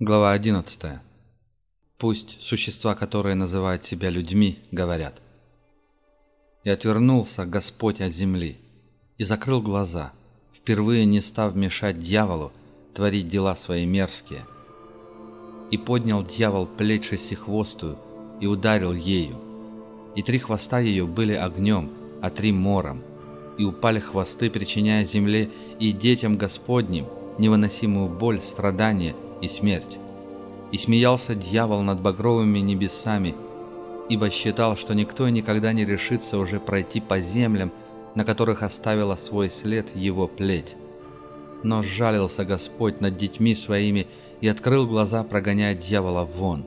Глава 11. Пусть существа, которые называют себя людьми, говорят. И отвернулся Господь от земли, и закрыл глаза, впервые не став мешать дьяволу творить дела свои мерзкие. И поднял дьявол плеть шестихвостую и ударил ею. И три хвоста ее были огнем, а три мором. И упали хвосты, причиняя земле и детям Господним невыносимую боль, страдания – и смерть. И смеялся дьявол над багровыми небесами, ибо считал, что никто никогда не решится уже пройти по землям, на которых оставила свой след его плеть. Но сжалился Господь над детьми своими и открыл глаза, прогоняя дьявола вон.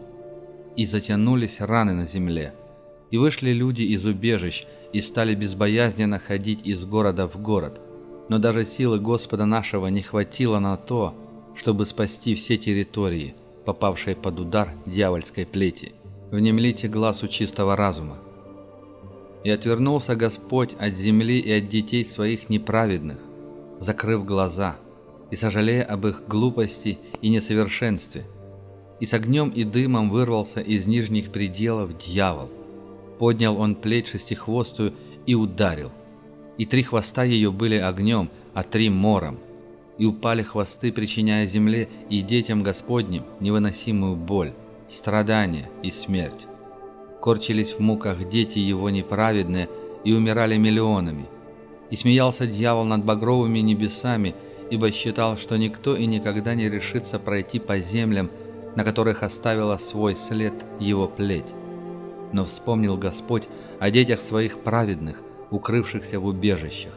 И затянулись раны на земле. И вышли люди из убежищ, и стали безбоязненно ходить из города в город. Но даже силы Господа нашего не хватило на то, чтобы спасти все территории, попавшие под удар дьявольской плети. Внемлите глазу чистого разума. И отвернулся Господь от земли и от детей своих неправедных, закрыв глаза и сожалея об их глупости и несовершенстве. И с огнем и дымом вырвался из нижних пределов дьявол. Поднял он плеть шестихвостую и ударил. И три хвоста ее были огнем, а три мором и упали хвосты, причиняя земле и детям Господним невыносимую боль, страдания и смерть. Корчились в муках дети его неправедные и умирали миллионами. И смеялся дьявол над багровыми небесами, ибо считал, что никто и никогда не решится пройти по землям, на которых оставила свой след его плеть. Но вспомнил Господь о детях своих праведных, укрывшихся в убежищах,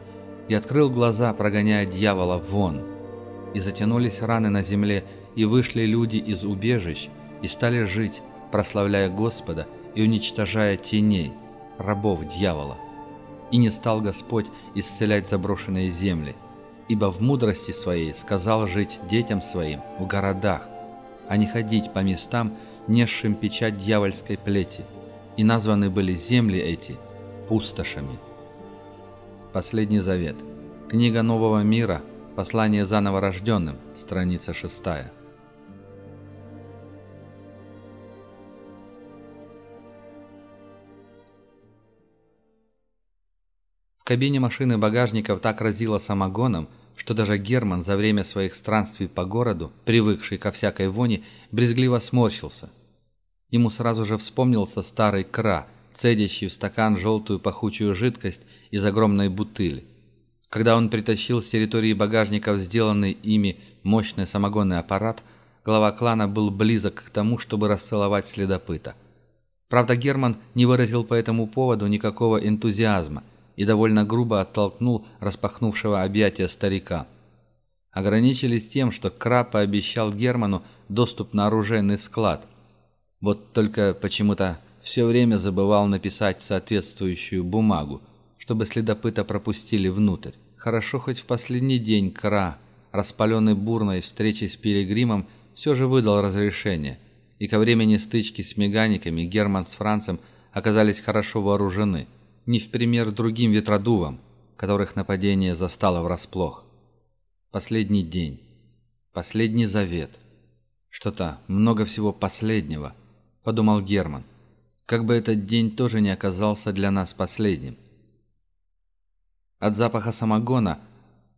и открыл глаза, прогоняя дьявола вон – и затянулись раны на земле, и вышли люди из убежищ, и стали жить, прославляя Господа и уничтожая теней, рабов дьявола. И не стал Господь исцелять заброшенные земли, ибо в мудрости своей сказал жить детям своим в городах, а не ходить по местам, несшим печать дьявольской плети, и названы были земли эти пустошами. Последний завет. Книга Нового мира – Послание заново рожденным, страница 6. В кабине машины багажников так разило самогоном, что даже Герман за время своих странствий по городу, привыкший ко всякой воне, брезгливо сморщился. Ему сразу же вспомнился старый кра, цедящий в стакан желтую пахучую жидкость из огромной бутыли. Когда он притащил с территории багажников сделанный ими мощный самогонный аппарат, глава клана был близок к тому, чтобы расцеловать следопыта. Правда, Герман не выразил по этому поводу никакого энтузиазма и довольно грубо оттолкнул распахнувшего объятия старика. Ограничились тем, что Кра пообещал Герману доступ на оружейный склад. Вот только почему-то все время забывал написать соответствующую бумагу – чтобы следопыта пропустили внутрь. Хорошо хоть в последний день Кра, распаленный бурной встречей с Пилигримом, все же выдал разрешение, и ко времени стычки с меганиками Герман с Францем оказались хорошо вооружены, не в пример другим ветродувам, которых нападение застало врасплох. Последний день. Последний завет. Что-то много всего последнего, подумал Герман. Как бы этот день тоже не оказался для нас последним. От запаха самогона,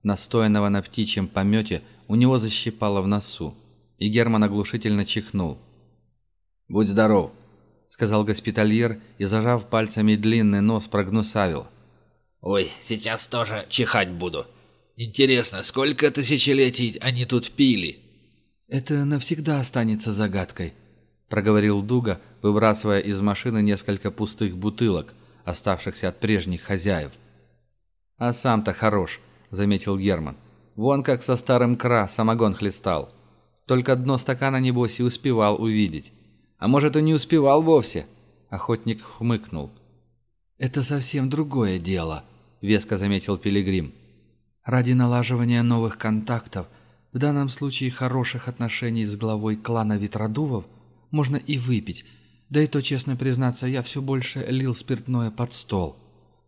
настоянного на птичьем помете, у него защипало в носу, и Герман оглушительно чихнул. «Будь здоров», — сказал госпитальер и, зажав пальцами длинный нос, прогнусавил. «Ой, сейчас тоже чихать буду. Интересно, сколько тысячелетий они тут пили?» «Это навсегда останется загадкой», — проговорил Дуга, выбрасывая из машины несколько пустых бутылок, оставшихся от прежних хозяев. «А сам-то хорош», — заметил Герман. «Вон как со старым кра самогон хлестал. Только дно стакана, небось, и успевал увидеть. А может, и не успевал вовсе?» Охотник хмыкнул. «Это совсем другое дело», — веско заметил Пилигрим. «Ради налаживания новых контактов, в данном случае хороших отношений с главой клана Ветродувов, можно и выпить, да и то, честно признаться, я все больше лил спиртное под стол.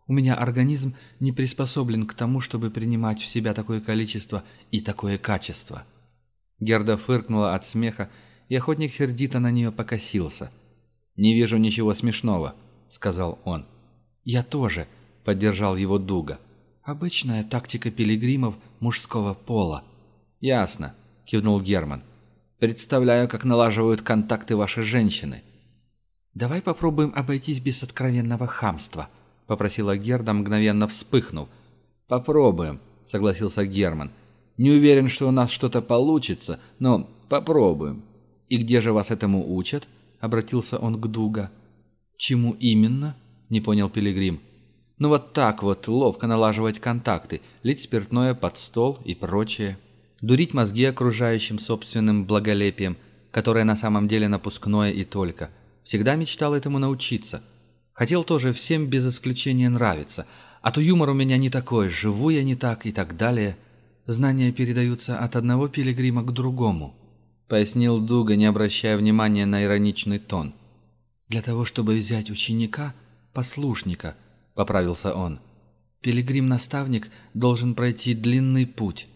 У меня организм не приспособлен к тому, чтобы принимать в себя такое количество и такое качество». Герда фыркнула от смеха, и охотник сердито на нее покосился. «Не вижу ничего смешного», — сказал он. «Я тоже», — поддержал его Дуга. «Обычная тактика пилигримов мужского пола». «Ясно», — кивнул Герман. «Представляю, как налаживают контакты ваши женщины». «Давай попробуем обойтись без откровенного хамства», —— попросила Герда, мгновенно вспыхнув. «Попробуем», — согласился Герман. «Не уверен, что у нас что-то получится, но попробуем». «И где же вас этому учат?» — обратился он к Дуга. «Чему именно?» — не понял Пилигрим. «Ну вот так вот, ловко налаживать контакты, лить спиртное под стол и прочее. Дурить мозги окружающим собственным благолепием, которое на самом деле напускное и только. Всегда мечтал этому научиться». Хотел тоже всем без исключения нравиться. А то юмор у меня не такой, живу я не так и так далее. Знания передаются от одного пилигрима к другому», — пояснил Дуга, не обращая внимания на ироничный тон. «Для того, чтобы взять ученика, послушника», — поправился он. «Пилигрим-наставник должен пройти длинный путь,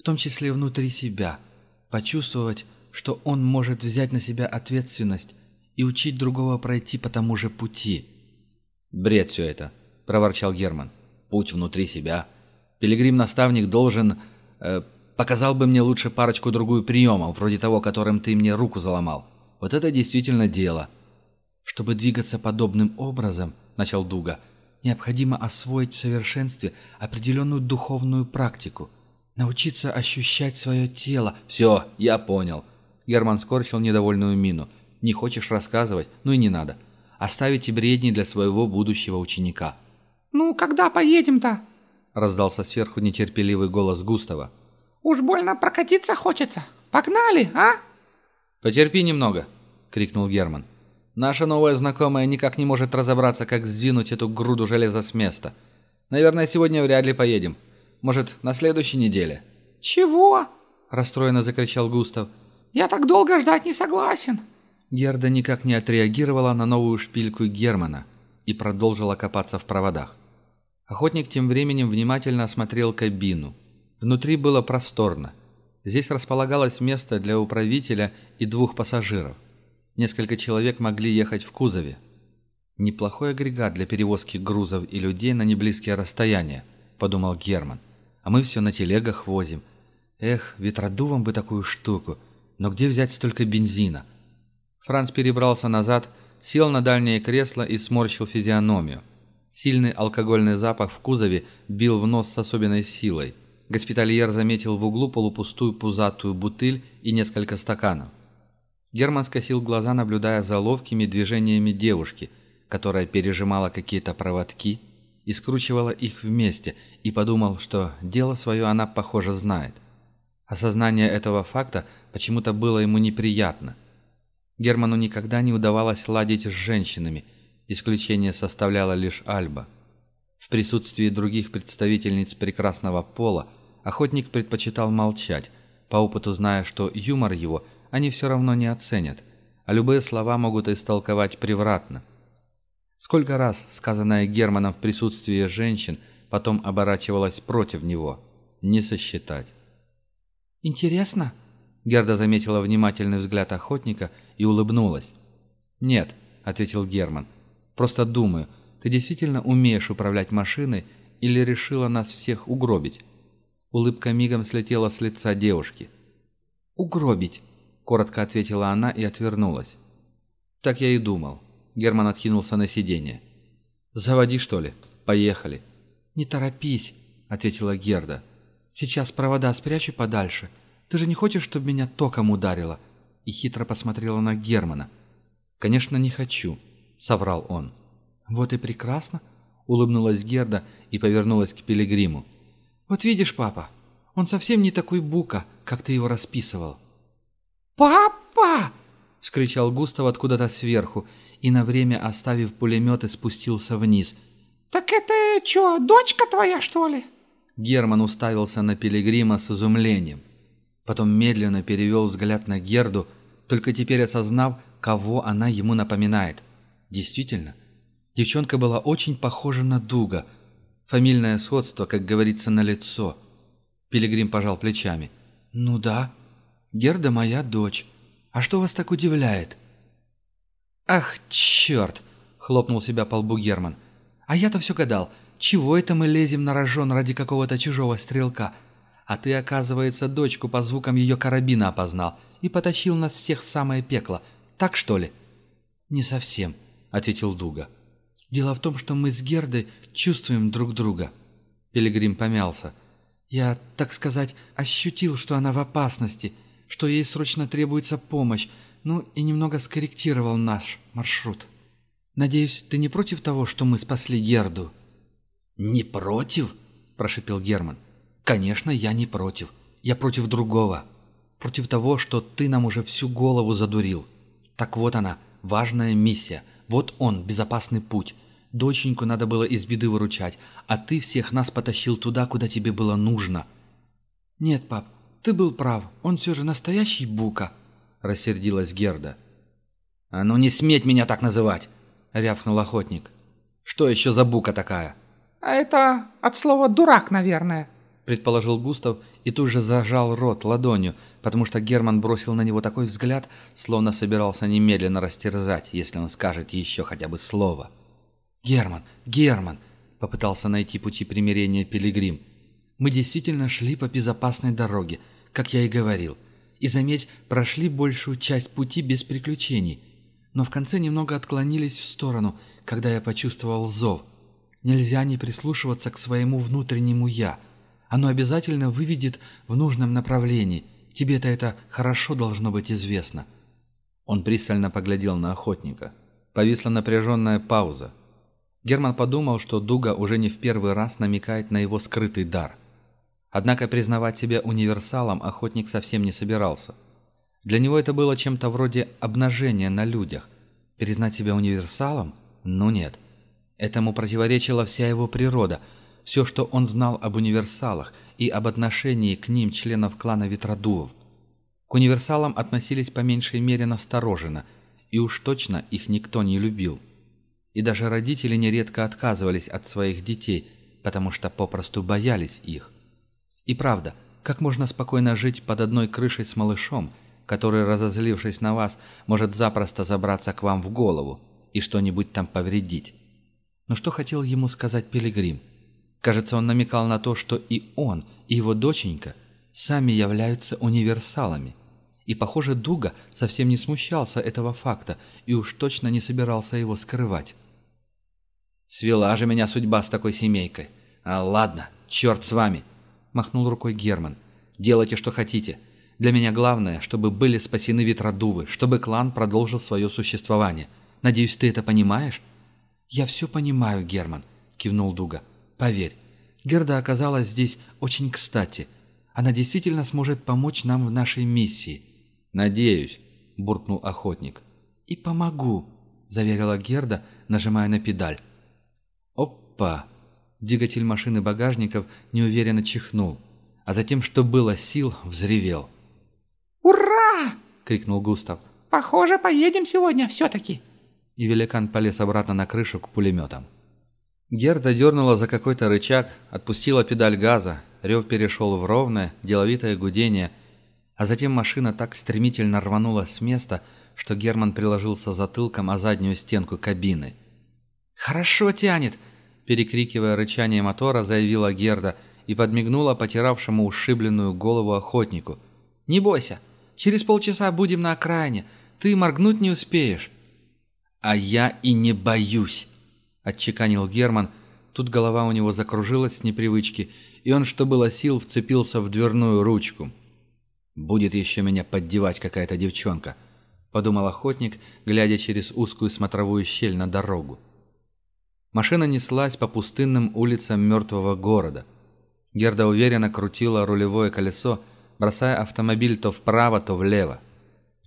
в том числе внутри себя, почувствовать, что он может взять на себя ответственность и учить другого пройти по тому же пути. «Бред все это», — проворчал Герман. «Путь внутри себя. Пилигрим-наставник должен... Э, показал бы мне лучше парочку-другую приемов, вроде того, которым ты мне руку заломал. Вот это действительно дело». «Чтобы двигаться подобным образом», — начал Дуга, — «необходимо освоить в совершенстве определенную духовную практику, научиться ощущать свое тело». «Все, я понял». Герман скорчил недовольную мину. «Не хочешь рассказывать? Ну и не надо. Оставить и бредни для своего будущего ученика. «Ну, когда поедем-то?» – раздался сверху нетерпеливый голос Густава. «Уж больно прокатиться хочется. Погнали, а?» «Потерпи немного», – крикнул Герман. «Наша новая знакомая никак не может разобраться, как сдвинуть эту груду железа с места. Наверное, сегодня вряд ли поедем. Может, на следующей неделе?» «Чего?» – расстроенно закричал Густав. «Я так долго ждать не согласен». Герда никак не отреагировала на новую шпильку Германа и продолжила копаться в проводах. Охотник тем временем внимательно осмотрел кабину. Внутри было просторно. Здесь располагалось место для управителя и двух пассажиров. Несколько человек могли ехать в кузове. «Неплохой агрегат для перевозки грузов и людей на неблизкие расстояния», – подумал Герман. «А мы все на телегах возим. Эх, ветродувом бы такую штуку. Но где взять столько бензина?» Франц перебрался назад, сел на дальнее кресло и сморщил физиономию. Сильный алкогольный запах в кузове бил в нос с особенной силой. Госпитальер заметил в углу полупустую пузатую бутыль и несколько стаканов. Герман скосил глаза, наблюдая за ловкими движениями девушки, которая пережимала какие-то проводки и скручивала их вместе, и подумал, что дело свое она, похоже, знает. Осознание этого факта почему-то было ему неприятно – Герману никогда не удавалось ладить с женщинами, исключение составляла лишь Альба. В присутствии других представительниц прекрасного пола охотник предпочитал молчать, по опыту зная, что юмор его они все равно не оценят, а любые слова могут истолковать превратно. Сколько раз сказанное Германом в присутствии женщин потом оборачивалось против него, не сосчитать. «Интересно?» Герда заметила внимательный взгляд охотника и улыбнулась. «Нет», — ответил Герман, — «просто думаю, ты действительно умеешь управлять машиной или решила нас всех угробить?» Улыбка мигом слетела с лица девушки. «Угробить», — коротко ответила она и отвернулась. «Так я и думал». Герман откинулся на сиденье. «Заводи, что ли? Поехали». «Не торопись», — ответила Герда. «Сейчас провода спрячу подальше, ты же не хочешь, чтобы меня током ударило?» И хитро посмотрела на Германа. «Конечно, не хочу», — соврал он. «Вот и прекрасно», — улыбнулась Герда и повернулась к Пилигриму. «Вот видишь, папа, он совсем не такой бука, как ты его расписывал». «Папа!» — вскричал Густав откуда-то сверху и на время, оставив пулеметы, спустился вниз. «Так это что, дочка твоя, что ли?» Герман уставился на Пилигрима с изумлением. Потом медленно перевел взгляд на Герду, только теперь осознав, кого она ему напоминает. Действительно, девчонка была очень похожа на Дуга. Фамильное сходство, как говорится, на лицо. Пилигрим пожал плечами. «Ну да, Герда моя дочь. А что вас так удивляет?» «Ах, черт!» — хлопнул себя по лбу Герман. «А я-то все гадал, чего это мы лезем на рожон ради какого-то чужого стрелка?» А ты, оказывается, дочку по звукам ее карабина опознал и потащил нас всех в самое пекло. Так, что ли?» «Не совсем», — ответил Дуга. «Дело в том, что мы с Гердой чувствуем друг друга». Пилигрим помялся. «Я, так сказать, ощутил, что она в опасности, что ей срочно требуется помощь, ну и немного скорректировал наш маршрут. Надеюсь, ты не против того, что мы спасли Герду?» «Не против?» – прошипел Герман. Конечно, я не против. Я против другого. Против того, что ты нам уже всю голову задурил. Так вот она, важная миссия. Вот он, безопасный путь. Доченьку надо было из беды выручать, а ты всех нас потащил туда, куда тебе было нужно. Нет, пап, ты был прав. Он все же настоящий Бука, рассердилась Герда. А ну не сметь меня так называть, рявкнул охотник. Что еще за Бука такая? А это от слова дурак, наверное, предположил Густав и тут же зажал рот ладонью, потому что Герман бросил на него такой взгляд, словно собирался немедленно растерзать, если он скажет еще хотя бы слово. «Герман! Герман!» — попытался найти пути примирения Пилигрим. «Мы действительно шли по безопасной дороге, как я и говорил. И, заметь, прошли большую часть пути без приключений. Но в конце немного отклонились в сторону, когда я почувствовал зов. Нельзя не прислушиваться к своему внутреннему «я», — оно обязательно выведет в нужном направлении. Тебе-то это хорошо должно быть известно». Он пристально поглядел на охотника. Повисла напряженная пауза. Герман подумал, что Дуга уже не в первый раз намекает на его скрытый дар. Однако признавать себя универсалом охотник совсем не собирался. Для него это было чем-то вроде обнажения на людях. Признать себя универсалом? Ну нет. Этому противоречила вся его природа – все, что он знал об универсалах и об отношении к ним членов клана Ветродувов. К универсалам относились по меньшей мере настороженно, и уж точно их никто не любил. И даже родители нередко отказывались от своих детей, потому что попросту боялись их. И правда, как можно спокойно жить под одной крышей с малышом, который, разозлившись на вас, может запросто забраться к вам в голову и что-нибудь там повредить? Но что хотел ему сказать Пилигрим – Кажется, он намекал на то, что и он, и его доченька сами являются универсалами. И, похоже, Дуга совсем не смущался этого факта и уж точно не собирался его скрывать. «Свела же меня судьба с такой семейкой. А ладно, черт с вами!» – махнул рукой Герман. «Делайте, что хотите. Для меня главное, чтобы были спасены ветродувы, чтобы клан продолжил свое существование. Надеюсь, ты это понимаешь?» «Я все понимаю, Герман», – кивнул Дуга. Поверь, Герда оказалась здесь очень кстати. Она действительно сможет помочь нам в нашей миссии». «Надеюсь», — буркнул охотник. «И помогу», — заверила Герда, нажимая на педаль. «Опа!» Двигатель машины багажников неуверенно чихнул, а затем, что было сил, взревел. «Ура!» — крикнул Густав. «Похоже, поедем сегодня все-таки!» И великан полез обратно на крышу к пулеметам. Герда дернула за какой-то рычаг, отпустила педаль газа, рев перешел в ровное, деловитое гудение, а затем машина так стремительно рванула с места, что Герман приложился затылком о заднюю стенку кабины. «Хорошо тянет!» – перекрикивая рычание мотора, заявила Герда и подмигнула потиравшему ушибленную голову охотнику. «Не бойся, через полчаса будем на окраине, ты моргнуть не успеешь». «А я и не боюсь!» отчеканил Герман. Тут голова у него закружилась с непривычки, и он, что было сил, вцепился в дверную ручку. «Будет еще меня поддевать какая-то девчонка», — подумал охотник, глядя через узкую смотровую щель на дорогу. Машина неслась по пустынным улицам мертвого города. Герда уверенно крутила рулевое колесо, бросая автомобиль то вправо, то влево.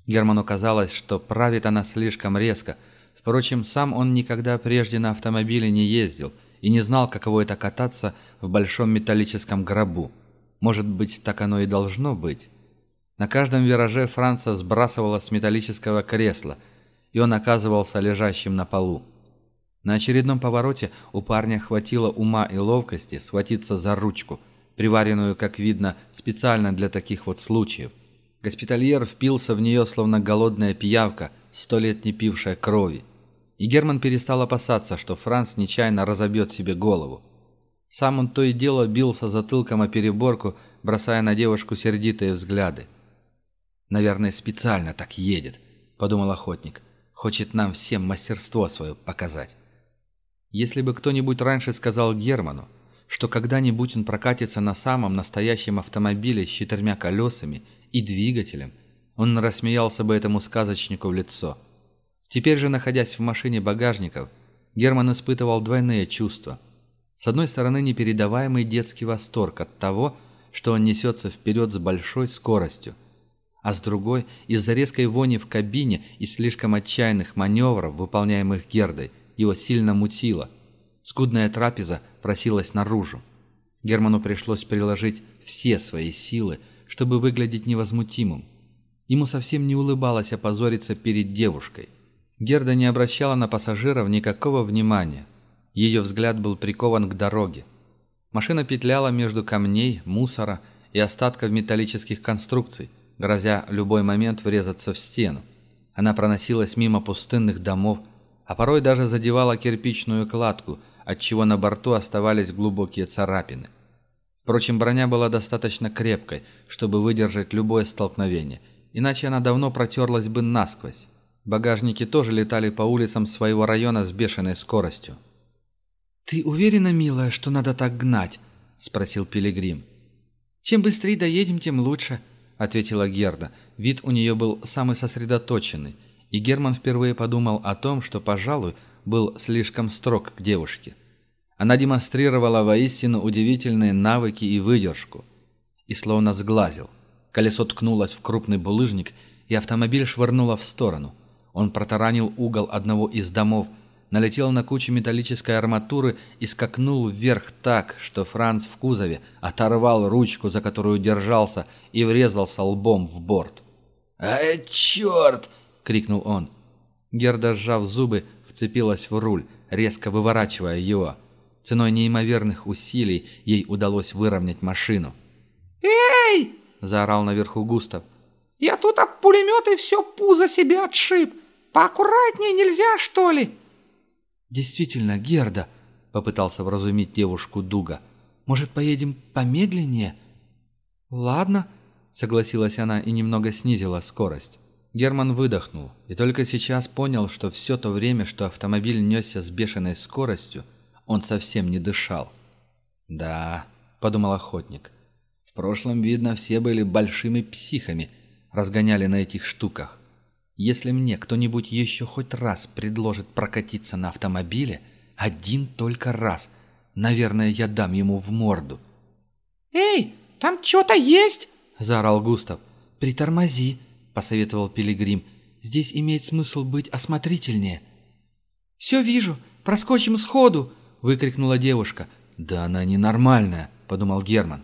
Герману казалось, что правит она слишком резко — Впрочем, сам он никогда прежде на автомобиле не ездил и не знал, каково это кататься в большом металлическом гробу. Может быть, так оно и должно быть. На каждом вираже Франца сбрасывала с металлического кресла, и он оказывался лежащим на полу. На очередном повороте у парня хватило ума и ловкости схватиться за ручку, приваренную, как видно, специально для таких вот случаев. Госпитальер впился в нее, словно голодная пиявка, сто лет не пившая крови и Герман перестал опасаться, что Франц нечаянно разобьет себе голову. Сам он то и дело бился затылком о переборку, бросая на девушку сердитые взгляды. «Наверное, специально так едет», — подумал охотник. «Хочет нам всем мастерство свое показать». Если бы кто-нибудь раньше сказал Герману, что когда-нибудь он прокатится на самом настоящем автомобиле с четырьмя колесами и двигателем, он рассмеялся бы этому сказочнику в лицо — Теперь же, находясь в машине багажников, Герман испытывал двойные чувства. С одной стороны, непередаваемый детский восторг от того, что он несется вперед с большой скоростью, а с другой – из-за резкой вони в кабине и слишком отчаянных маневров, выполняемых Гердой, его сильно мутило. Скудная трапеза просилась наружу. Герману пришлось приложить все свои силы, чтобы выглядеть невозмутимым. Ему совсем не улыбалось опозориться перед девушкой. Герда не обращала на пассажиров никакого внимания. Ее взгляд был прикован к дороге. Машина петляла между камней, мусора и остатков металлических конструкций, грозя в любой момент врезаться в стену. Она проносилась мимо пустынных домов, а порой даже задевала кирпичную кладку, отчего на борту оставались глубокие царапины. Впрочем, броня была достаточно крепкой, чтобы выдержать любое столкновение, иначе она давно протерлась бы насквозь. Багажники тоже летали по улицам своего района с бешеной скоростью. «Ты уверена, милая, что надо так гнать?» – спросил Пилигрим. «Чем быстрее доедем, тем лучше», – ответила Герда. Вид у нее был самый сосредоточенный, и Герман впервые подумал о том, что, пожалуй, был слишком строг к девушке. Она демонстрировала воистину удивительные навыки и выдержку. И словно сглазил. Колесо ткнулось в крупный булыжник, и автомобиль швырнуло в сторону – он протаранил угол одного из домов, налетел на кучу металлической арматуры и скакнул вверх так, что Франц в кузове оторвал ручку, за которую держался, и врезался лбом в борт. «Ай, «Э, черт!» — крикнул он. Герда, сжав зубы, вцепилась в руль, резко выворачивая его. Ценой неимоверных усилий ей удалось выровнять машину. «Эй!» — заорал наверху Густав. «Я тут об пулемет и все пузо себе отшиб!» Поаккуратнее нельзя, что ли?» «Действительно, Герда», — попытался вразумить девушку Дуга, «может, поедем помедленнее?» «Ладно», — согласилась она и немного снизила скорость. Герман выдохнул и только сейчас понял, что все то время, что автомобиль несся с бешеной скоростью, он совсем не дышал. «Да», — подумал охотник, — «в прошлом, видно, все были большими психами, разгоняли на этих штуках. Если мне кто-нибудь еще хоть раз предложит прокатиться на автомобиле, один только раз, наверное, я дам ему в морду. «Эй, там что-то есть!» – заорал Густав. «Притормози», – посоветовал Пилигрим. «Здесь имеет смысл быть осмотрительнее». «Все вижу, проскочим сходу!» – выкрикнула девушка. «Да она ненормальная», – подумал Герман.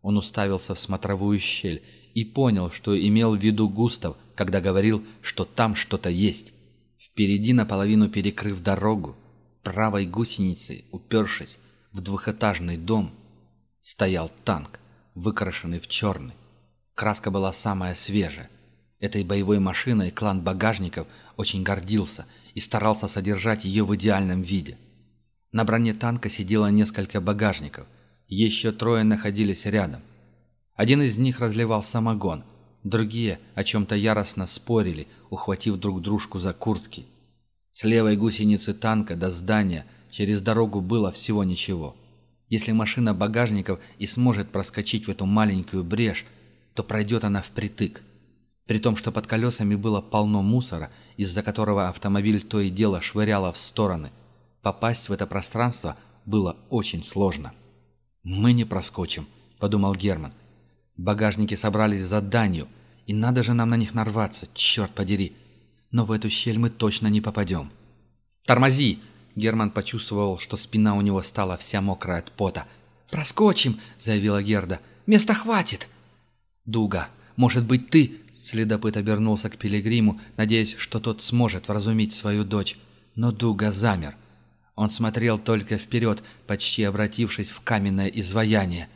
Он уставился в смотровую щель и понял, что имел в виду Густав, когда говорил, что там что-то есть. Впереди, наполовину перекрыв дорогу, правой гусеницей упершись в двухэтажный дом, стоял танк, выкрашенный в черный. Краска была самая свежая. Этой боевой машиной клан багажников очень гордился и старался содержать ее в идеальном виде. На броне танка сидело несколько багажников. Еще трое находились рядом. Один из них разливал самогон, другие о чем-то яростно спорили, ухватив друг дружку за куртки. С левой гусеницы танка до здания через дорогу было всего ничего. Если машина багажников и сможет проскочить в эту маленькую брешь, то пройдет она впритык. При том, что под колесами было полно мусора, из-за которого автомобиль то и дело швыряло в стороны. Попасть в это пространство было очень сложно. «Мы не проскочим», — подумал Герман. «Багажники собрались за данью, и надо же нам на них нарваться, черт подери. Но в эту щель мы точно не попадем». «Тормози!» Герман почувствовал, что спина у него стала вся мокрая от пота. «Проскочим!» — заявила Герда. «Места хватит!» «Дуга, может быть, ты...» Следопыт обернулся к Пилигриму, надеясь, что тот сможет вразумить свою дочь. Но Дуга замер. Он смотрел только вперед, почти обратившись в каменное изваяние.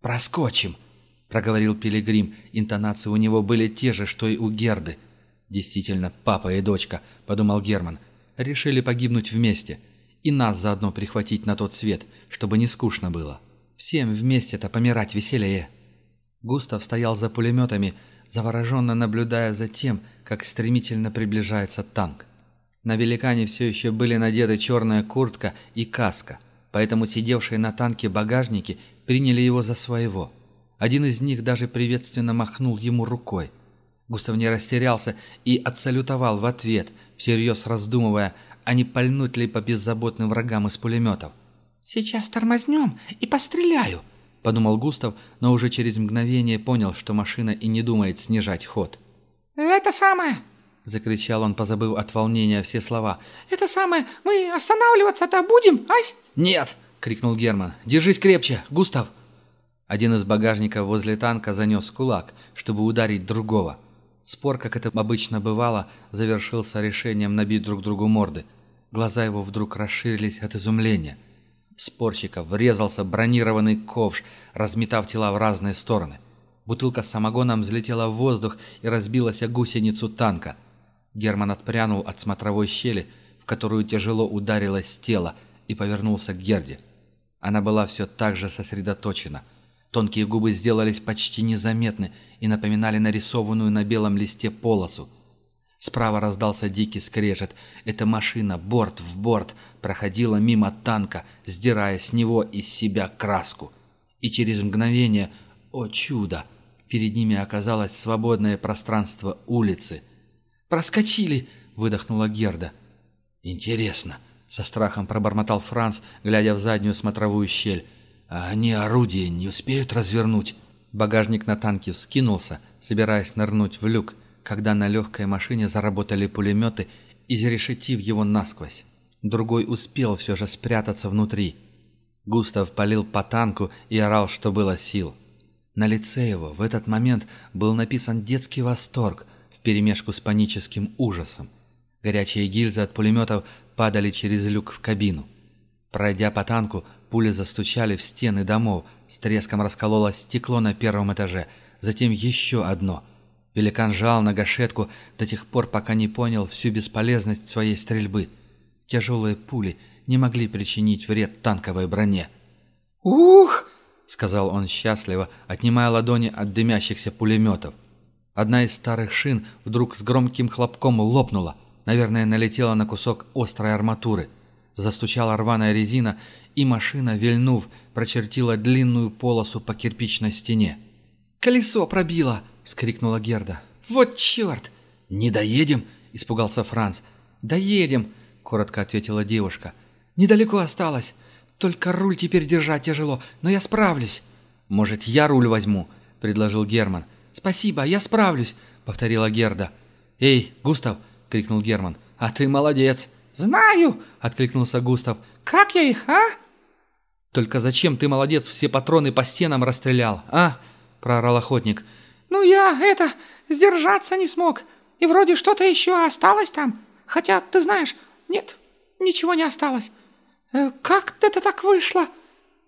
«Проскочим!» проговорил Пилигрим. Интонации у него были те же, что и у Герды. «Действительно, папа и дочка», — подумал Герман. «Решили погибнуть вместе. И нас заодно прихватить на тот свет, чтобы не скучно было. Всем вместе-то помирать веселее». Густав стоял за пулеметами, завороженно наблюдая за тем, как стремительно приближается танк. На великане все еще были надеты черная куртка и каска, поэтому сидевшие на танке багажники приняли его за своего. Один из них даже приветственно махнул ему рукой. Густав не растерялся и отсалютовал в ответ, всерьез раздумывая, а не пальнуть ли по беззаботным врагам из пулеметов. «Сейчас тормознем и постреляю», — подумал Густав, но уже через мгновение понял, что машина и не думает снижать ход. «Это самое!» — закричал он, позабыв от волнения все слова. «Это самое! Мы останавливаться-то будем, ась?» «Нет!» — крикнул Герман. «Держись крепче, Густав!» Один из багажников возле танка занес кулак, чтобы ударить другого. Спор, как это обычно бывало, завершился решением набить друг другу морды. Глаза его вдруг расширились от изумления. В спорщика врезался бронированный ковш, разметав тела в разные стороны. Бутылка с самогоном взлетела в воздух и разбилась о гусеницу танка. Герман отпрянул от смотровой щели, в которую тяжело ударилось тело, и повернулся к Герде. Она была все так же сосредоточена – Тонкие губы сделались почти незаметны и напоминали нарисованную на белом листе полосу. Справа раздался дикий скрежет. Эта машина борт в борт проходила мимо танка, сдирая с него из себя краску. И через мгновение, о чудо, перед ними оказалось свободное пространство улицы. «Проскочили!» — выдохнула Герда. «Интересно», — со страхом пробормотал Франц, глядя в заднюю смотровую щель. А они орудия не успеют развернуть. Багажник на танке скинулся, собираясь нырнуть в люк, когда на легкой машине заработали пулеметы, изрешетив его насквозь. Другой успел все же спрятаться внутри. Густав палил по танку и орал, что было сил. На лице его в этот момент был написан детский восторг вперемешку с паническим ужасом. Горячие гильзы от пулеметов падали через люк в кабину. Пройдя по танку, Пули застучали в стены домов, с треском раскололось стекло на первом этаже, затем еще одно. Великан жал на гашетку до тех пор, пока не понял всю бесполезность своей стрельбы. Тяжелые пули не могли причинить вред танковой броне. «Ух!» — сказал он счастливо, отнимая ладони от дымящихся пулеметов. Одна из старых шин вдруг с громким хлопком лопнула, наверное, налетела на кусок острой арматуры. Застучала рваная резина, и машина, вильнув, прочертила длинную полосу по кирпичной стене. «Колесо пробило!» — скрикнула Герда. «Вот черт!» «Не доедем?» — испугался Франц. «Доедем!» — коротко ответила девушка. «Недалеко осталось. Только руль теперь держать тяжело, но я справлюсь». «Может, я руль возьму?» — предложил Герман. «Спасибо, я справлюсь!» — повторила Герда. «Эй, Густав!» — крикнул Герман. «А ты молодец!» «Знаю!» — откликнулся Густав. «Как я их, а?» «Только зачем ты, молодец, все патроны по стенам расстрелял, а?» — проорал охотник. «Ну я, это, сдержаться не смог. И вроде что-то еще осталось там. Хотя, ты знаешь, нет, ничего не осталось. Э, как это так вышло?»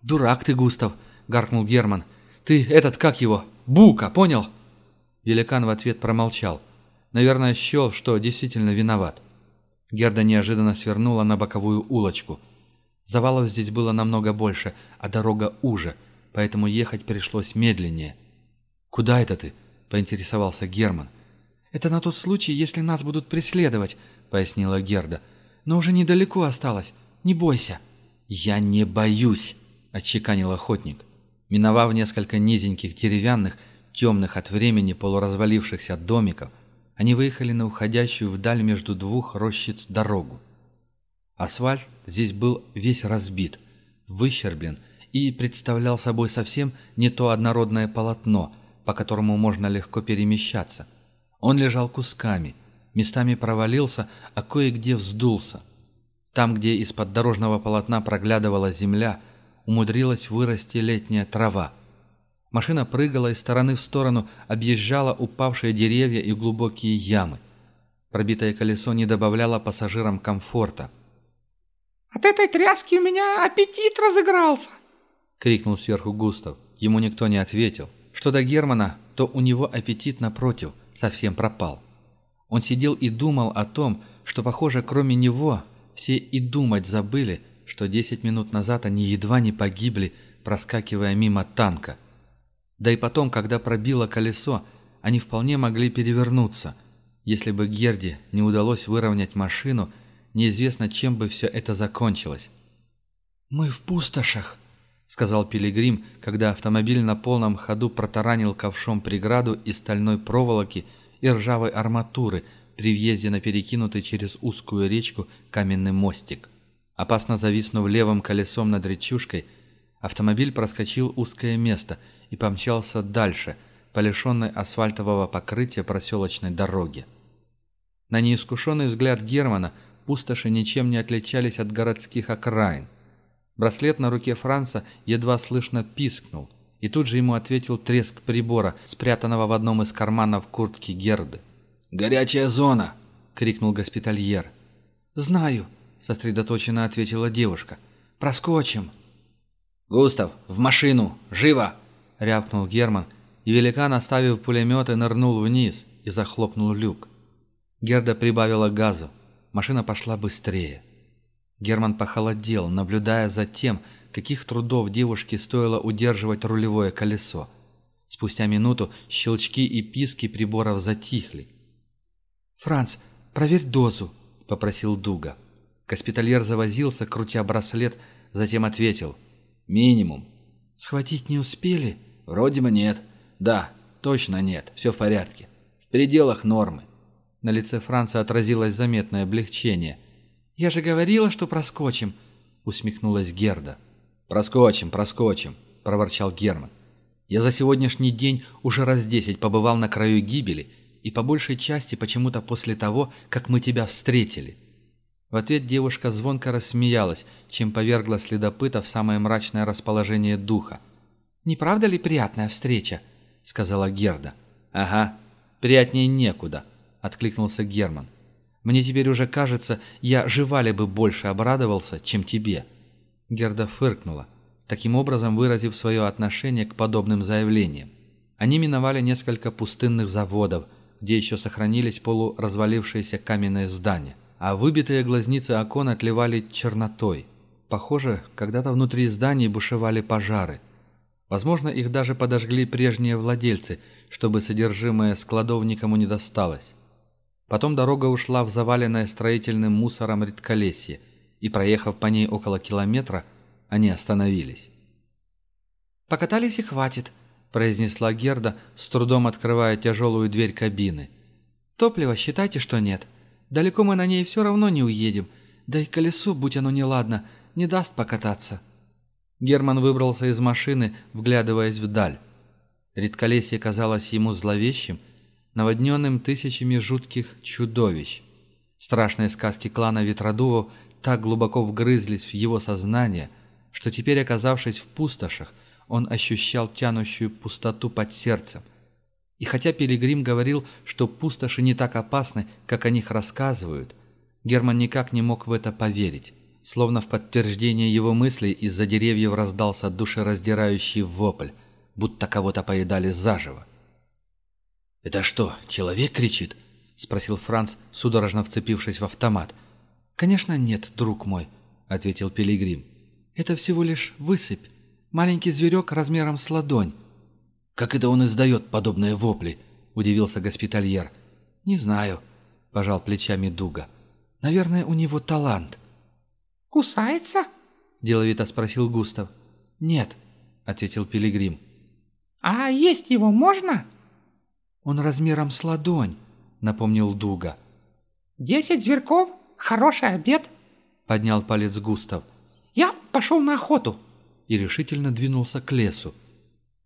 «Дурак ты, Густав!» — гаркнул Герман. «Ты этот, как его, Бука, понял?» Великан в ответ промолчал. Наверное, счел, что действительно виноват. Герда неожиданно свернула на боковую улочку. Завалов здесь было намного больше, а дорога уже, поэтому ехать пришлось медленнее. «Куда это ты?» – поинтересовался Герман. «Это на тот случай, если нас будут преследовать», – пояснила Герда. «Но уже недалеко осталось. Не бойся». «Я не боюсь», – отчеканил охотник. Миновав несколько низеньких деревянных, темных от времени полуразвалившихся домиков, они выехали на уходящую вдаль между двух рощиц дорогу. Асфальт здесь был весь разбит, выщерблен и представлял собой совсем не то однородное полотно, по которому можно легко перемещаться. Он лежал кусками, местами провалился, а кое-где вздулся. Там, где из-под дорожного полотна проглядывала земля, умудрилась вырасти летняя трава. Машина прыгала из стороны в сторону, объезжала упавшие деревья и глубокие ямы. Пробитое колесо не добавляло пассажирам комфорта. «От этой тряски у меня аппетит разыгрался!» — крикнул сверху Густав. Ему никто не ответил. Что до Германа, то у него аппетит, напротив, совсем пропал. Он сидел и думал о том, что, похоже, кроме него, все и думать забыли, что 10 минут назад они едва не погибли, проскакивая мимо танка — да и потом, когда пробило колесо, они вполне могли перевернуться. Если бы Герде не удалось выровнять машину, неизвестно, чем бы все это закончилось. «Мы в пустошах», — сказал Пилигрим, когда автомобиль на полном ходу протаранил ковшом преграду из стальной проволоки и ржавой арматуры при въезде на перекинутый через узкую речку каменный мостик. Опасно зависнув левым колесом над речушкой, автомобиль проскочил узкое место — и помчался дальше, по лишенной асфальтового покрытия проселочной дороги. На неискушенный взгляд Германа пустоши ничем не отличались от городских окраин. Браслет на руке Франца едва слышно пискнул, и тут же ему ответил треск прибора, спрятанного в одном из карманов куртки Герды. «Горячая зона!» — крикнул госпитальер. «Знаю!» — сосредоточенно ответила девушка. «Проскочим!» «Густав, в машину! Живо!» — рявкнул Герман, и великан, оставив пулеметы, нырнул вниз и захлопнул люк. Герда прибавила газу. Машина пошла быстрее. Герман похолодел, наблюдая за тем, каких трудов девушке стоило удерживать рулевое колесо. Спустя минуту щелчки и писки приборов затихли. «Франц, проверь дозу», — попросил Дуга. Каспитальер завозился, крутя браслет, затем ответил. «Минимум». «Схватить не успели?» Вроде бы нет. Да, точно нет, все в порядке. В пределах нормы. На лице Франца отразилось заметное облегчение. «Я же говорила, что проскочим!» — усмехнулась Герда. «Проскочим, проскочим!» — проворчал Герман. «Я за сегодняшний день уже раз десять побывал на краю гибели, и по большей части почему-то после того, как мы тебя встретили». В ответ девушка звонко рассмеялась, чем повергла следопыта в самое мрачное расположение духа. «Не правда ли приятная встреча?» — сказала Герда. «Ага, приятнее некуда», — откликнулся Герман. «Мне теперь уже кажется, я жевали бы больше обрадовался, чем тебе». Герда фыркнула, таким образом выразив свое отношение к подобным заявлениям. Они миновали несколько пустынных заводов, где еще сохранились полуразвалившиеся каменные здания, а выбитые глазницы окон отливали чернотой. Похоже, когда-то внутри зданий бушевали пожары — Возможно, их даже подожгли прежние владельцы, чтобы содержимое складов никому не досталось. Потом дорога ушла в заваленное строительным мусором редколесье, и, проехав по ней около километра, они остановились. «Покатались и хватит», – произнесла Герда, с трудом открывая тяжелую дверь кабины. «Топлива считайте, что нет. Далеко мы на ней все равно не уедем, да и колесу, будь оно неладно, не даст покататься». Герман выбрался из машины, вглядываясь вдаль. Редколесье казалось ему зловещим, наводненным тысячами жутких чудовищ. Страшные сказки клана Ветродувов так глубоко вгрызлись в его сознание, что теперь, оказавшись в пустошах, он ощущал тянущую пустоту под сердцем. И хотя Пилигрим говорил, что пустоши не так опасны, как о них рассказывают, Герман никак не мог в это поверить. Словно в подтверждение его мыслей из-за деревьев раздался душераздирающий вопль, будто кого-то поедали заживо. «Это что, человек кричит?» — спросил Франц, судорожно вцепившись в автомат. «Конечно нет, друг мой», — ответил Пилигрим. «Это всего лишь высыпь. Маленький зверек размером с ладонь». «Как это он издает подобные вопли?» — удивился госпитальер. «Не знаю», — пожал плечами Дуга. «Наверное, у него талант» кусается?» – деловито спросил Густав. «Нет», – ответил Пилигрим. «А есть его можно?» «Он размером с ладонь», – напомнил Дуга. «Десять зверков? Хороший обед!» – поднял палец Густав. «Я пошел на охоту!» и решительно двинулся к лесу.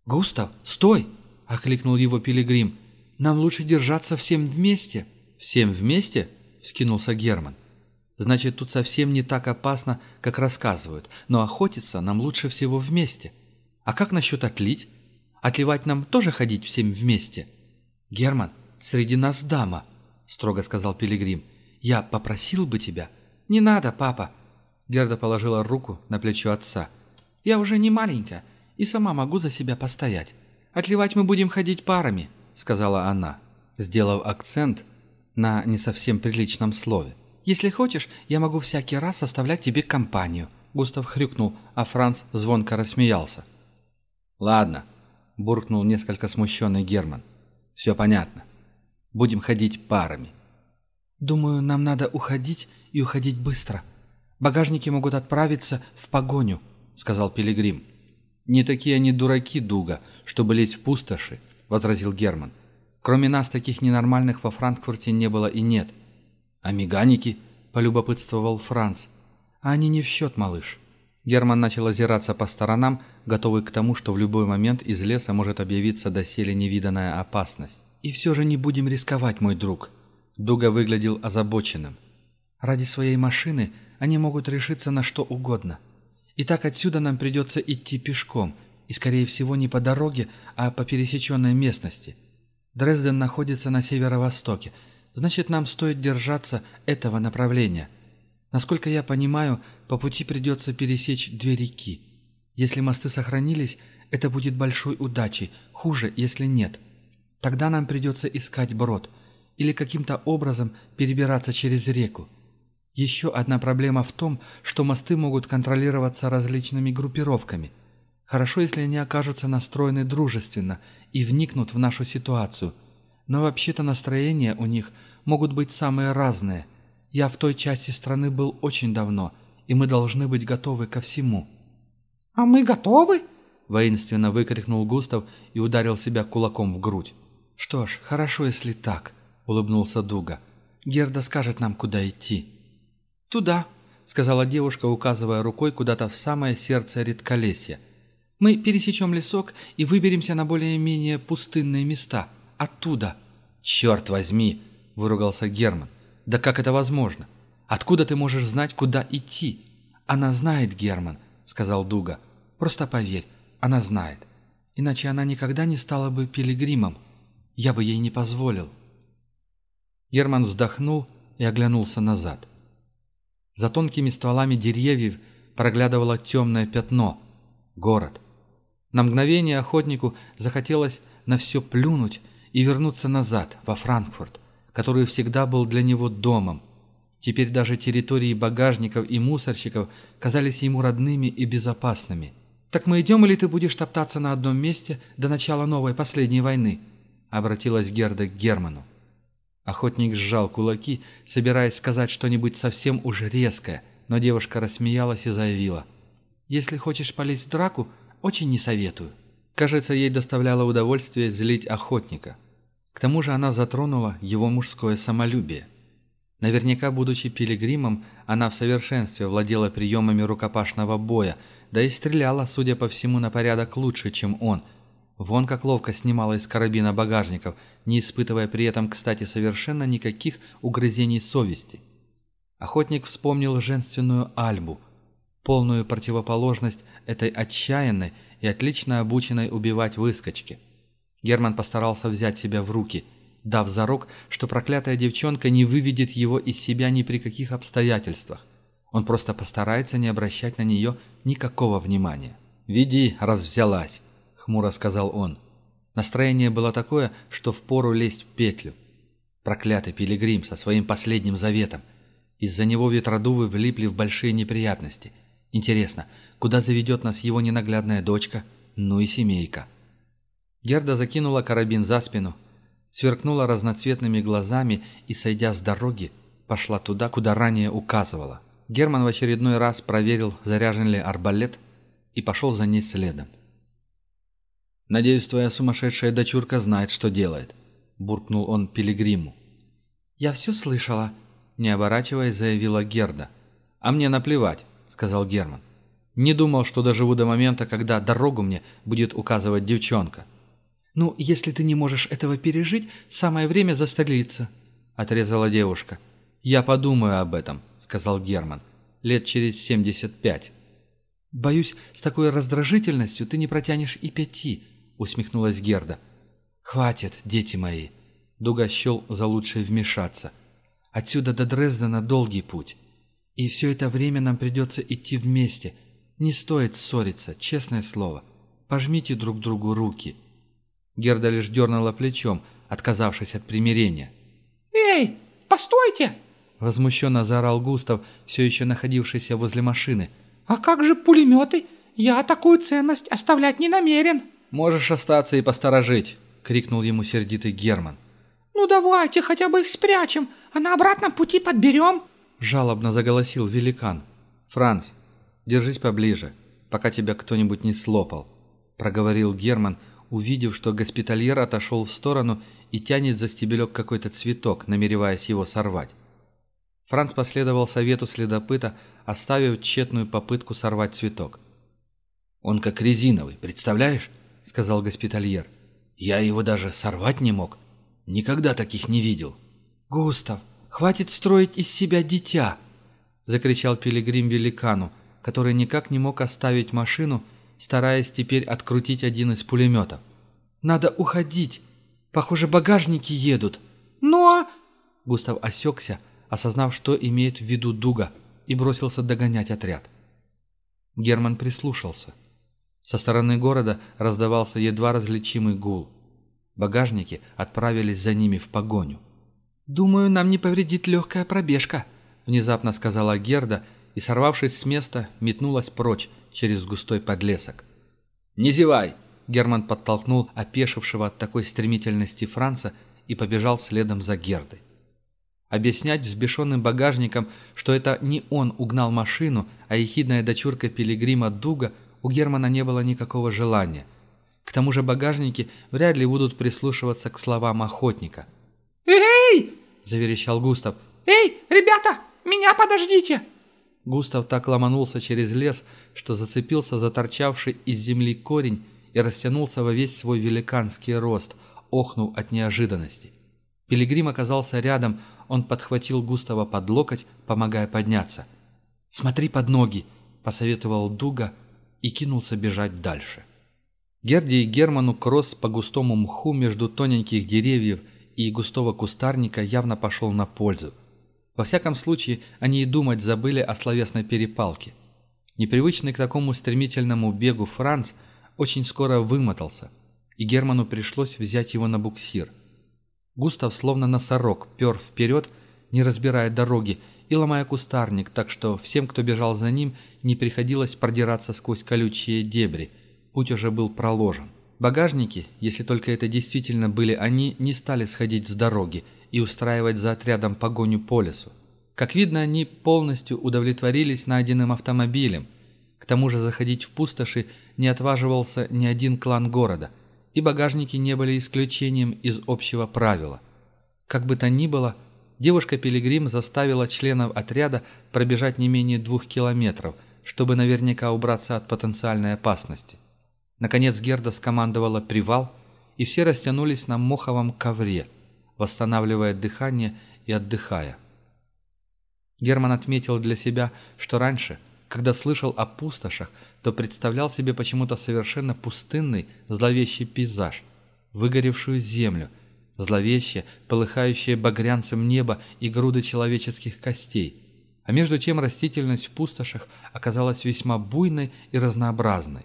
«Густав, стой!» – окликнул его Пилигрим. «Нам лучше держаться всем вместе!» «Всем вместе?» – вскинулся Герман. Значит, тут совсем не так опасно, как рассказывают, но охотиться нам лучше всего вместе. А как насчет отлить? Отливать нам тоже ходить всем вместе? Герман, среди нас дама, строго сказал Пилигрим. Я попросил бы тебя. Не надо, папа. Герда положила руку на плечо отца. Я уже не маленькая и сама могу за себя постоять. Отливать мы будем ходить парами, сказала она, сделав акцент на не совсем приличном слове. «Если хочешь, я могу всякий раз составлять тебе компанию», — Густав хрюкнул, а Франц звонко рассмеялся. «Ладно», — буркнул несколько смущенный Герман. «Все понятно. Будем ходить парами». «Думаю, нам надо уходить и уходить быстро. Багажники могут отправиться в погоню», — сказал Пилигрим. «Не такие они дураки, Дуга, чтобы лезть в пустоши», — возразил Герман. «Кроме нас таких ненормальных во Франкфурте не было и нет». «А меганики?» – полюбопытствовал Франц. «А они не в счет, малыш». Герман начал озираться по сторонам, готовый к тому, что в любой момент из леса может объявиться доселе невиданная опасность. «И все же не будем рисковать, мой друг». Дуга выглядел озабоченным. «Ради своей машины они могут решиться на что угодно. И так отсюда нам придется идти пешком, и, скорее всего, не по дороге, а по пересеченной местности. Дрезден находится на северо-востоке, значит, нам стоит держаться этого направления. Насколько я понимаю, по пути придется пересечь две реки. Если мосты сохранились, это будет большой удачей, хуже, если нет. Тогда нам придется искать брод или каким-то образом перебираться через реку. Еще одна проблема в том, что мосты могут контролироваться различными группировками. Хорошо, если они окажутся настроены дружественно и вникнут в нашу ситуацию – но вообще-то настроения у них могут быть самые разные. Я в той части страны был очень давно, и мы должны быть готовы ко всему». «А мы готовы?» — воинственно выкрикнул Густав и ударил себя кулаком в грудь. «Что ж, хорошо, если так», — улыбнулся Дуга. «Герда скажет нам, куда идти». «Туда», — сказала девушка, указывая рукой куда-то в самое сердце редколесья. «Мы пересечем лесок и выберемся на более-менее пустынные места» оттуда!» «Черт возьми!» — выругался Герман. «Да как это возможно? Откуда ты можешь знать, куда идти?» «Она знает, Герман», — сказал Дуга. «Просто поверь, она знает. Иначе она никогда не стала бы пилигримом. Я бы ей не позволил». Герман вздохнул и оглянулся назад. За тонкими стволами деревьев проглядывало темное пятно. Город. На мгновение охотнику захотелось на все плюнуть и вернуться назад, во Франкфурт, который всегда был для него домом. Теперь даже территории багажников и мусорщиков казались ему родными и безопасными. «Так мы идем, или ты будешь топтаться на одном месте до начала новой последней войны?» — обратилась Герда к Герману. Охотник сжал кулаки, собираясь сказать что-нибудь совсем уж резкое, но девушка рассмеялась и заявила. «Если хочешь полезть в драку, очень не советую». Кажется, ей доставляло удовольствие злить охотника. К тому же она затронула его мужское самолюбие. Наверняка, будучи пилигримом, она в совершенстве владела приемами рукопашного боя, да и стреляла, судя по всему, на порядок лучше, чем он. Вон как ловко снимала из карабина багажников, не испытывая при этом, кстати, совершенно никаких угрызений совести. Охотник вспомнил женственную Альбу, полную противоположность этой отчаянной и отлично обученной убивать выскочки – Герман постарался взять себя в руки, дав зарок, что проклятая девчонка не выведет его из себя ни при каких обстоятельствах. Он просто постарается не обращать на нее никакого внимания. «Веди, раз взялась», — хмуро сказал он. Настроение было такое, что впору лезть в петлю. Проклятый пилигрим со своим последним заветом. Из-за него ветродувы влипли в большие неприятности. Интересно, куда заведет нас его ненаглядная дочка, ну и семейка?» Герда закинула карабин за спину, сверкнула разноцветными глазами и, сойдя с дороги, пошла туда, куда ранее указывала. Герман в очередной раз проверил, заряжен ли арбалет, и пошел за ней следом. «Надеюсь, твоя сумасшедшая дочурка знает, что делает», — буркнул он Пилигриму. «Я все слышала», — не оборачиваясь, заявила Герда. «А мне наплевать», — сказал Герман. «Не думал, что доживу до момента, когда дорогу мне будет указывать девчонка. Ну, если ты не можешь этого пережить, самое время застрелиться», — отрезала девушка. «Я подумаю об этом», — сказал Герман. «Лет через семьдесят пять». «Боюсь, с такой раздражительностью ты не протянешь и пяти», — усмехнулась Герда. «Хватит, дети мои», — Дуга счел за лучшее вмешаться. «Отсюда до Дрездена долгий путь. И все это время нам придется идти вместе. Не стоит ссориться, честное слово. Пожмите друг другу руки». Герда лишь дернула плечом, отказавшись от примирения. «Эй, постойте!» Возмущенно заорал Густав, все еще находившийся возле машины. «А как же пулеметы? Я такую ценность оставлять не намерен!» «Можешь остаться и посторожить!» — крикнул ему сердитый Герман. «Ну давайте хотя бы их спрячем, а на обратном пути подберем!» Жалобно заголосил великан. «Франц, держись поближе, пока тебя кто-нибудь не слопал!» — проговорил Герман, — увидев, что госпитальер отошел в сторону и тянет за стебелек какой-то цветок, намереваясь его сорвать. Франц последовал совету следопыта, оставив тщетную попытку сорвать цветок. «Он как резиновый, представляешь?» — сказал госпитальер. «Я его даже сорвать не мог. Никогда таких не видел». «Густав, хватит строить из себя дитя!» — закричал Пилигрим великану, который никак не мог оставить машину — стараясь теперь открутить один из пулеметов. «Надо уходить! Похоже, багажники едут!» «Но...» «Ну а?» Густав осекся, осознав, что имеет в виду Дуга, и бросился догонять отряд. Герман прислушался. Со стороны города раздавался едва различимый гул. Багажники отправились за ними в погоню. «Думаю, нам не повредит легкая пробежка», — внезапно сказала Герда, — и, сорвавшись с места, метнулась прочь через густой подлесок. «Не зевай!» — Герман подтолкнул опешившего от такой стремительности Франца и побежал следом за Гердой. Объяснять взбешенным багажникам, что это не он угнал машину, а ехидная дочурка пилигрима Дуга, у Германа не было никакого желания. К тому же багажники вряд ли будут прислушиваться к словам охотника. «Эй!» – заверещал Густав. «Эй, ребята, меня подождите!» Густав так ломанулся через лес, что зацепился за торчавший из земли корень и растянулся во весь свой великанский рост, охнув от неожиданности. Пилигрим оказался рядом, он подхватил Густава под локоть, помогая подняться. «Смотри под ноги!» – посоветовал Дуга и кинулся бежать дальше. Герде и Герману кросс по густому мху между тоненьких деревьев и густого кустарника явно пошел на пользу. Во всяком случае, они и думать забыли о словесной перепалке. Непривычный к такому стремительному бегу Франц очень скоро вымотался, и Герману пришлось взять его на буксир. Густав словно носорог пер вперед, не разбирая дороги, и ломая кустарник, так что всем, кто бежал за ним, не приходилось продираться сквозь колючие дебри. Путь уже был проложен. Багажники, если только это действительно были они, не стали сходить с дороги – и устраивать за отрядом погоню по лесу. Как видно, они полностью удовлетворились найденным автомобилем. К тому же заходить в пустоши не отваживался ни один клан города, и багажники не были исключением из общего правила. Как бы то ни было, девушка-пилигрим заставила членов отряда пробежать не менее двух километров, чтобы наверняка убраться от потенциальной опасности. Наконец Герда скомандовала привал, и все растянулись на моховом ковре – восстанавливая дыхание и отдыхая. Герман отметил для себя, что раньше, когда слышал о пустошах, то представлял себе почему-то совершенно пустынный, зловещий пейзаж, выгоревшую землю, зловещее, полыхающее багрянцем небо и груды человеческих костей. А между тем растительность в пустошах оказалась весьма буйной и разнообразной.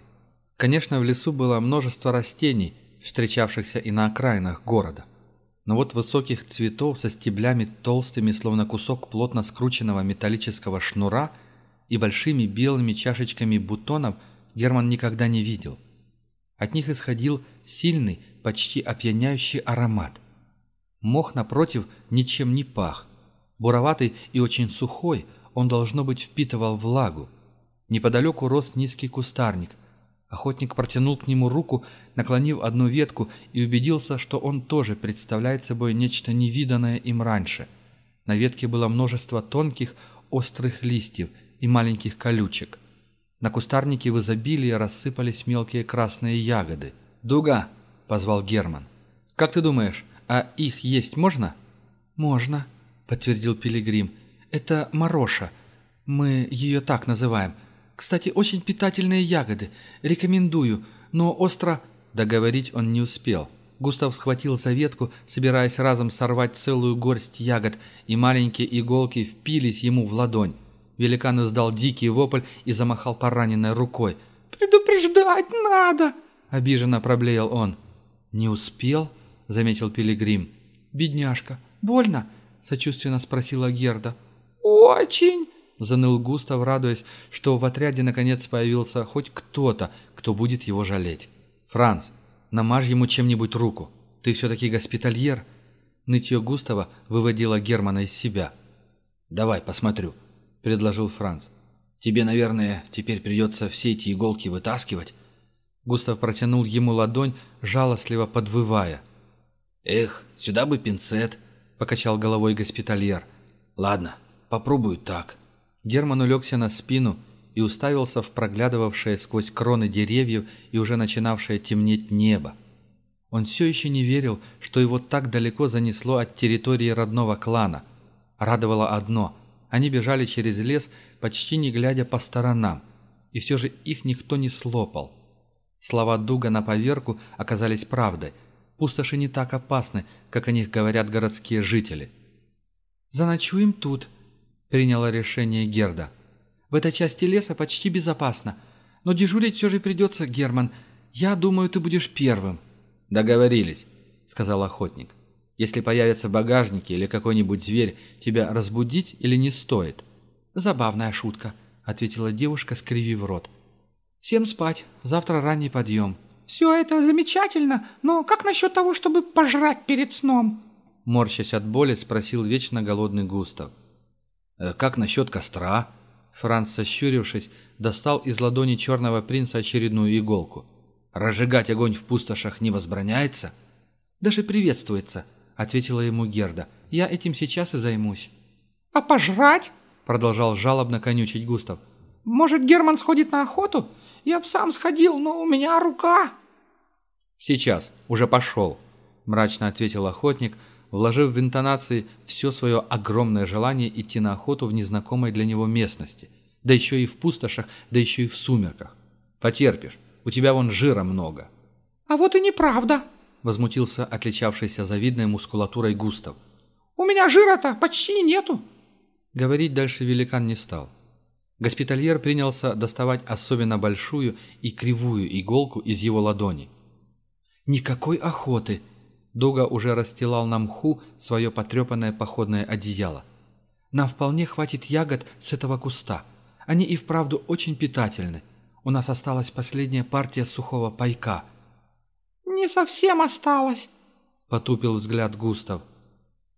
Конечно, в лесу было множество растений, встречавшихся и на окраинах города – но вот высоких цветов со стеблями толстыми, словно кусок плотно скрученного металлического шнура и большими белыми чашечками бутонов Герман никогда не видел. От них исходил сильный, почти опьяняющий аромат. Мох, напротив, ничем не пах. Буроватый и очень сухой, он, должно быть, впитывал влагу. Неподалеку рос низкий кустарник – Охотник протянул к нему руку, наклонив одну ветку, и убедился, что он тоже представляет собой нечто невиданное им раньше. На ветке было множество тонких, острых листьев и маленьких колючек. На кустарнике в изобилии рассыпались мелкие красные ягоды. «Дуга!» – позвал Герман. «Как ты думаешь, а их есть можно?» «Можно», – подтвердил Пилигрим. «Это мороша. Мы ее так называем – кстати, очень питательные ягоды. Рекомендую, но остро...» Договорить он не успел. Густав схватил за ветку, собираясь разом сорвать целую горсть ягод, и маленькие иголки впились ему в ладонь. Великан издал дикий вопль и замахал пораненной рукой. «Предупреждать надо!» — обиженно проблеял он. «Не успел?» — заметил Пилигрим. «Бедняжка, больно?» — сочувственно спросила Герда. «Очень!» Заныл Густав, радуясь, что в отряде наконец появился хоть кто-то, кто будет его жалеть. «Франц, намажь ему чем-нибудь руку. Ты все-таки госпитальер?» Нытье Густава выводило Германа из себя. «Давай, посмотрю», — предложил Франц. «Тебе, наверное, теперь придется все эти иголки вытаскивать?» Густав протянул ему ладонь, жалостливо подвывая. «Эх, сюда бы пинцет», — покачал головой госпитальер. «Ладно, попробую так». Герман улегся на спину и уставился в проглядывавшее сквозь кроны деревьев и уже начинавшее темнеть небо. Он все еще не верил, что его так далеко занесло от территории родного клана. Радовало одно – они бежали через лес, почти не глядя по сторонам, и все же их никто не слопал. Слова Дуга на поверку оказались правдой. Пустоши не так опасны, как о них говорят городские жители. «Заночуем тут», приняло решение Герда. «В этой части леса почти безопасно, но дежурить все же придется, Герман. Я думаю, ты будешь первым». «Договорились», — сказал охотник. «Если появятся багажники или какой-нибудь зверь, тебя разбудить или не стоит?» «Забавная шутка», — ответила девушка, скривив рот. «Всем спать, завтра ранний подъем». «Все это замечательно, но как насчет того, чтобы пожрать перед сном?» Морщась от боли, спросил вечно голодный Густав. Э, «Как насчет костра?» Франц, сощурившись, достал из ладони черного принца очередную иголку. «Разжигать огонь в пустошах не возбраняется?» «Даже приветствуется», — ответила ему Герда. «Я этим сейчас и займусь». «А пожрать?» — продолжал жалобно конючить Густав. «Может, Герман сходит на охоту? Я б сам сходил, но у меня рука...» «Сейчас, уже пошел», — мрачно ответил охотник, — вложив в интонации все свое огромное желание идти на охоту в незнакомой для него местности, да еще и в пустошах, да еще и в сумерках. «Потерпишь, у тебя вон жира много». «А вот и неправда», — возмутился отличавшийся завидной мускулатурой Густав. «У меня жира-то почти нету». Говорить дальше великан не стал. Госпитальер принялся доставать особенно большую и кривую иголку из его ладони. «Никакой охоты!» Дуга уже расстилал на мху свое потрепанное походное одеяло. «Нам вполне хватит ягод с этого куста. Они и вправду очень питательны. У нас осталась последняя партия сухого пайка». «Не совсем осталось», — потупил взгляд Густав.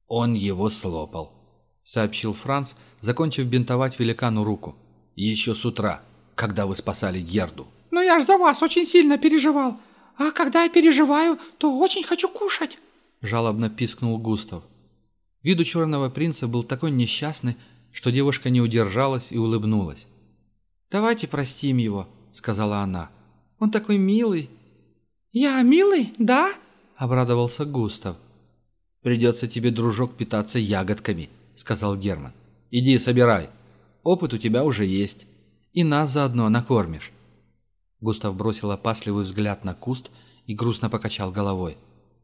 «Он его слопал», — сообщил Франц, закончив бинтовать великану руку. «Еще с утра, когда вы спасали Герду». «Но я ж за вас очень сильно переживал. А когда я переживаю, то очень хочу кушать», — жалобно пискнул Густав. Вид у черного принца был такой несчастный, что девушка не удержалась и улыбнулась. «Давайте простим его», — сказала она. «Он такой милый». «Я милый, да?» — обрадовался Густав. «Придется тебе, дружок, питаться ягодками», — сказал Герман. «Иди собирай. Опыт у тебя уже есть. И нас заодно накормишь». Густав бросил опасливый взгляд на куст и грустно покачал головой.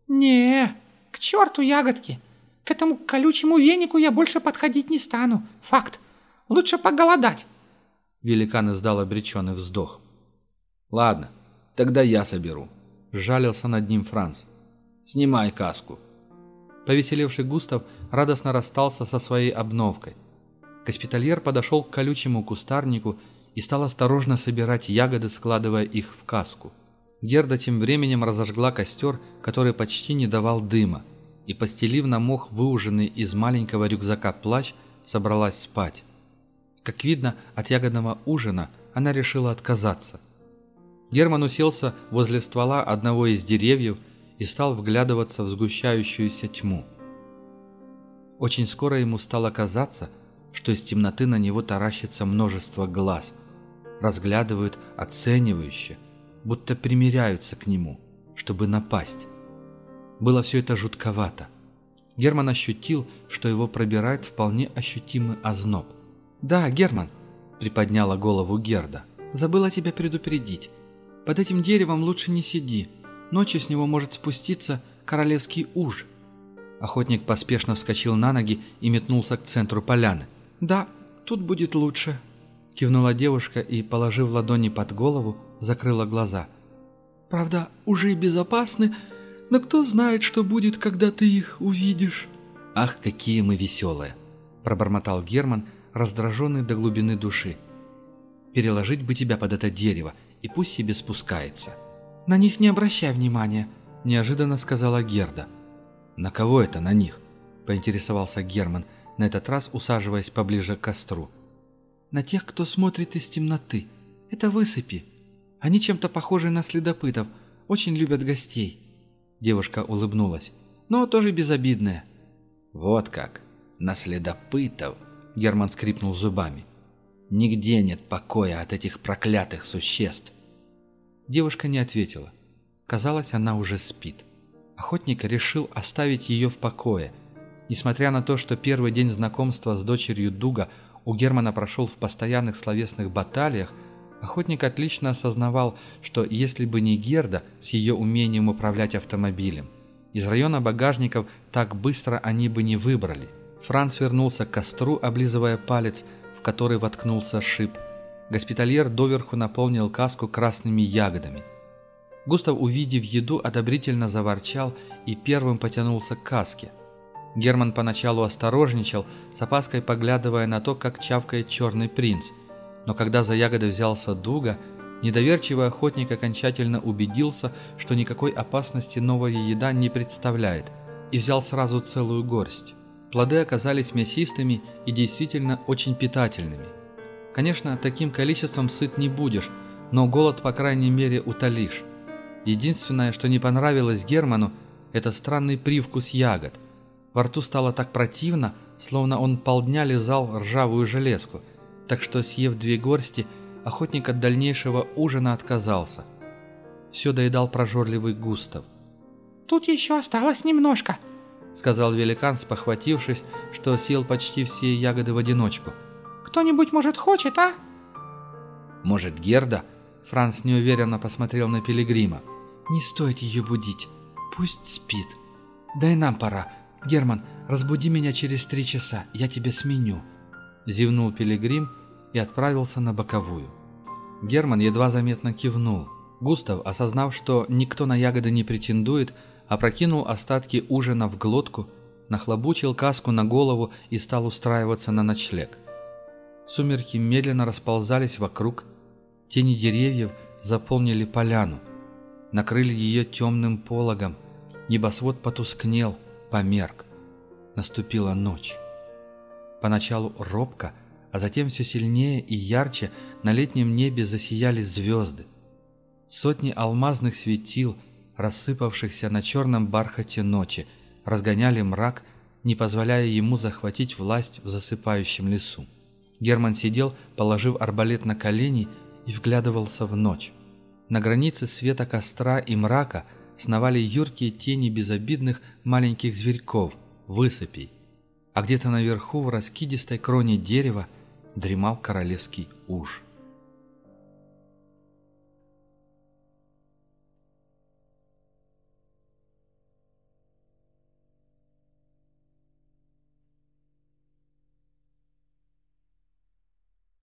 «Не, к черту ягодки! К этому колючему венику я больше подходить не стану. Факт. Лучше поголодать!» Великан издал обреченный вздох. «Ладно, тогда я соберу», — жалился над ним Франц. «Снимай каску». Повеселевший Густав радостно расстался со своей обновкой. Госпитальер подошел к колючему кустарнику и, и стал осторожно собирать ягоды, складывая их в каску. Герда тем временем разожгла костер, который почти не давал дыма, и, постелив на мох выуженный из маленького рюкзака плащ, собралась спать. Как видно, от ягодного ужина она решила отказаться. Герман уселся возле ствола одного из деревьев и стал вглядываться в сгущающуюся тьму. Очень скоро ему стало казаться, что из темноты на него таращится множество глаз – разглядывают оценивающе, будто примиряются к нему, чтобы напасть. Было все это жутковато. Герман ощутил, что его пробирает вполне ощутимый озноб. «Да, Герман», — приподняла голову Герда, — «забыла тебя предупредить. Под этим деревом лучше не сиди. Ночью с него может спуститься королевский уж». Охотник поспешно вскочил на ноги и метнулся к центру поляны. «Да, тут будет лучше», Кивнула девушка и, положив ладони под голову, закрыла глаза. «Правда, уже безопасны, но кто знает, что будет, когда ты их увидишь». «Ах, какие мы веселые!» – пробормотал Герман, раздраженный до глубины души. «Переложить бы тебя под это дерево, и пусть себе спускается». «На них не обращай внимания», – неожиданно сказала Герда. «На кого это на них?» – поинтересовался Герман, на этот раз усаживаясь поближе к костру на тех, кто смотрит из темноты. Это высыпи. Они чем-то похожи на следопытов, очень любят гостей». Девушка улыбнулась, но тоже безобидная. «Вот как! На следопытов!» — Герман скрипнул зубами. «Нигде нет покоя от этих проклятых существ!» Девушка не ответила. Казалось, она уже спит. Охотник решил оставить ее в покое. Несмотря на то, что первый день знакомства с дочерью Дуга — у Германа прошел в постоянных словесных баталиях, охотник отлично осознавал, что если бы не Герда с ее умением управлять автомобилем, из района багажников так быстро они бы не выбрали. Франц вернулся к костру, облизывая палец, в который воткнулся шип. Госпитальер доверху наполнил каску красными ягодами. Густав, увидев еду, одобрительно заворчал и первым потянулся к каске – Герман поначалу осторожничал, с опаской поглядывая на то, как чавкает черный принц. Но когда за ягоды взялся дуга, недоверчивый охотник окончательно убедился, что никакой опасности новая еда не представляет, и взял сразу целую горсть. Плоды оказались мясистыми и действительно очень питательными. Конечно, таким количеством сыт не будешь, но голод, по крайней мере, утолишь. Единственное, что не понравилось Герману, это странный привкус ягод – во рту стало так противно, словно он полдня лизал ржавую железку, так что, съев две горсти, охотник от дальнейшего ужина отказался. Все доедал прожорливый Густав. «Тут еще осталось немножко», — сказал великан, спохватившись, что съел почти все ягоды в одиночку. «Кто-нибудь, может, хочет, а?» «Может, Герда?» — Франц неуверенно посмотрел на Пилигрима. «Не стоит ее будить. Пусть спит. Дай нам пора, «Герман, разбуди меня через три часа, я тебе сменю», — зевнул Пилигрим и отправился на боковую. Герман едва заметно кивнул. Густав, осознав, что никто на ягоды не претендует, опрокинул остатки ужина в глотку, нахлобучил каску на голову и стал устраиваться на ночлег. Сумерки медленно расползались вокруг, тени деревьев заполнили поляну, накрыли ее темным пологом, небосвод потускнел — померк. Наступила ночь. Поначалу робко, а затем все сильнее и ярче на летнем небе засияли звезды. Сотни алмазных светил, рассыпавшихся на черном бархате ночи, разгоняли мрак, не позволяя ему захватить власть в засыпающем лесу. Герман сидел, положив арбалет на колени и вглядывался в ночь. На границе света костра и мрака – сновали юркие тени безобидных маленьких зверьков, высыпей. А где-то наверху в раскидистой кроне дерева дремал королевский уж.